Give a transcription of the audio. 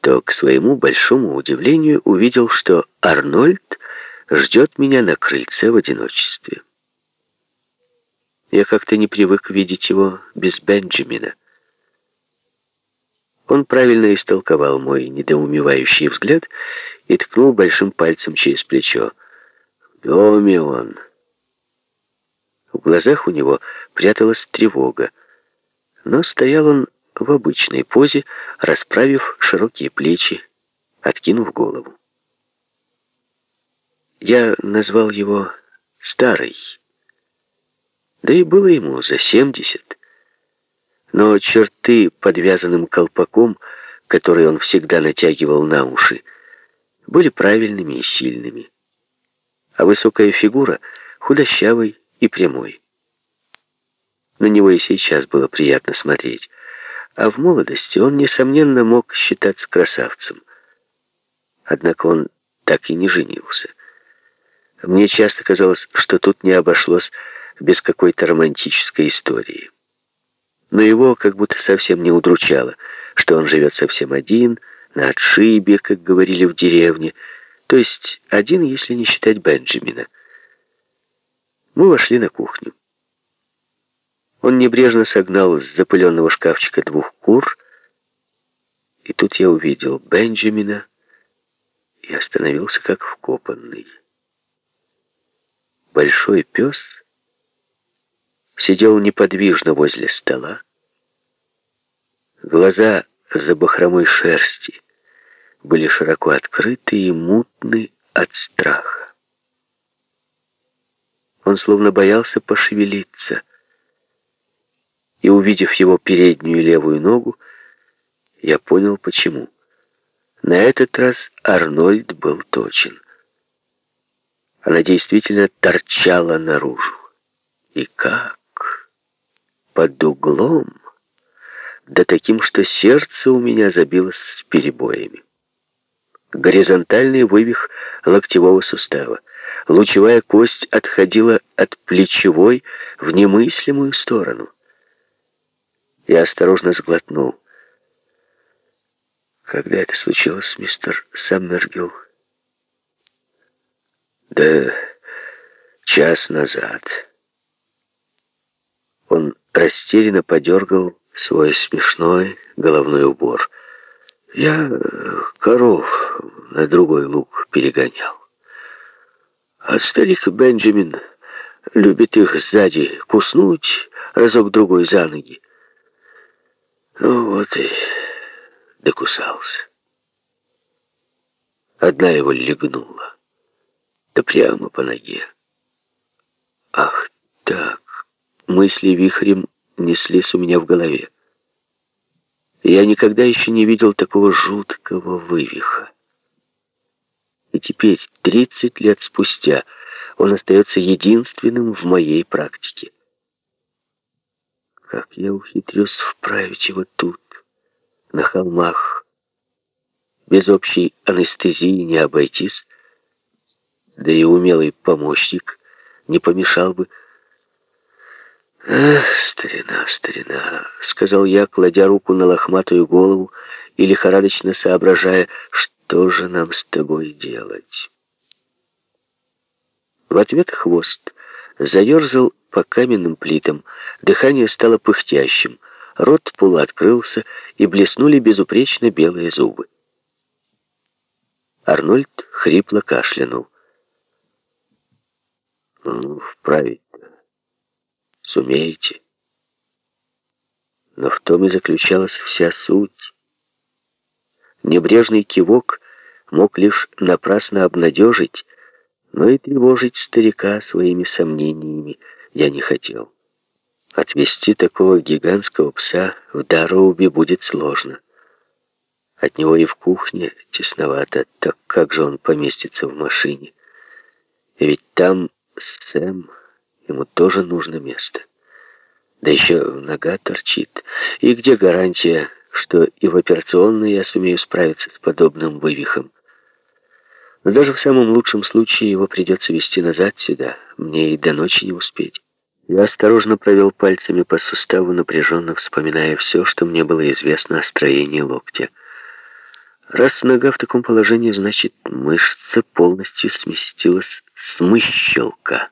то, к своему большому удивлению, увидел, что Арнольд ждет меня на крыльце в одиночестве. Я как-то не привык видеть его без Бенджамина. Он правильно истолковал мой недоумевающий взгляд и ткнул большим пальцем через плечо. «В доме он». В глазах у него пряталась тревога, но стоял он в обычной позе, расправив широкие плечи, откинув голову. Я назвал его «старый». Да и было ему за семьдесят. Но черты подвязанным колпаком, который он всегда натягивал на уши, были правильными и сильными. А высокая фигура худощавой и прямой. На него и сейчас было приятно смотреть. А в молодости он, несомненно, мог считаться красавцем. Однако он так и не женился. Мне часто казалось, что тут не обошлось без какой-то романтической истории. Но его как будто совсем не удручало, что он живет совсем один, на отшибе, как говорили в деревне, то есть один, если не считать Бенджамина. Мы вошли на кухню. Он небрежно согнал с запыленного шкафчика двух кур, и тут я увидел Бенджамина и остановился как вкопанный. Большой пес сидел неподвижно возле стола. Глаза за бахромой шерсти были широко открыты и мутны от страха. Он словно боялся пошевелиться, и, увидев его переднюю левую ногу, я понял, почему. На этот раз Арнольд был точен. Она действительно торчала наружу. И как? Под углом, да таким, что сердце у меня забилось с перебоями. Горизонтальный вывих локтевого сустава. Лучевая кость отходила от плечевой в немыслимую сторону. Я осторожно сглотнул. Когда это случилось, мистер Саммергилл? Да час назад. Он растерянно подергал свой смешной головной убор. Я коров на другой луг перегонял. А старик Бенджамин любит их сзади куснуть разок-другой за ноги. Ну вот и докусался. Одна его легнула, да прямо по ноге. Ах так, мысли вихрем неслись у меня в голове. Я никогда еще не видел такого жуткого вывиха. И теперь, 30 лет спустя, он остается единственным в моей практике. Как я ухитрюсь вправить его тут, на холмах. Без общей анестезии не обойтись. Да и умелый помощник не помешал бы. «Ах, старина, старина», — сказал я, кладя руку на лохматую голову и лихорадочно соображая, что же нам с тобой делать. В ответ хвост заерзал по каменным плитам, дыхание стало пыхтящим, рот полуоткрылся, и блеснули безупречно белые зубы. Арнольд хрипло кашлянул. «Ну, вправить-то сумеете». Но в том и заключалась вся суть. Небрежный кивок мог лишь напрасно обнадежить, но и тревожить старика своими сомнениями я не хотел. Отвести такого гигантского пса в Дароуби будет сложно. От него и в кухне тесновато, так как же он поместится в машине? ведь там Сэм, ему тоже нужно место. Да еще нога торчит. И где гарантия, что и в операционной я сумею справиться с подобным вывихом? Но даже в самом лучшем случае его придется вести назад сюда. Мне и до ночи не успеть. Я осторожно провел пальцами по суставу, напряженно вспоминая все, что мне было известно о строении локтя. Раз нога в таком положении, значит, мышца полностью сместилась с мыщелка.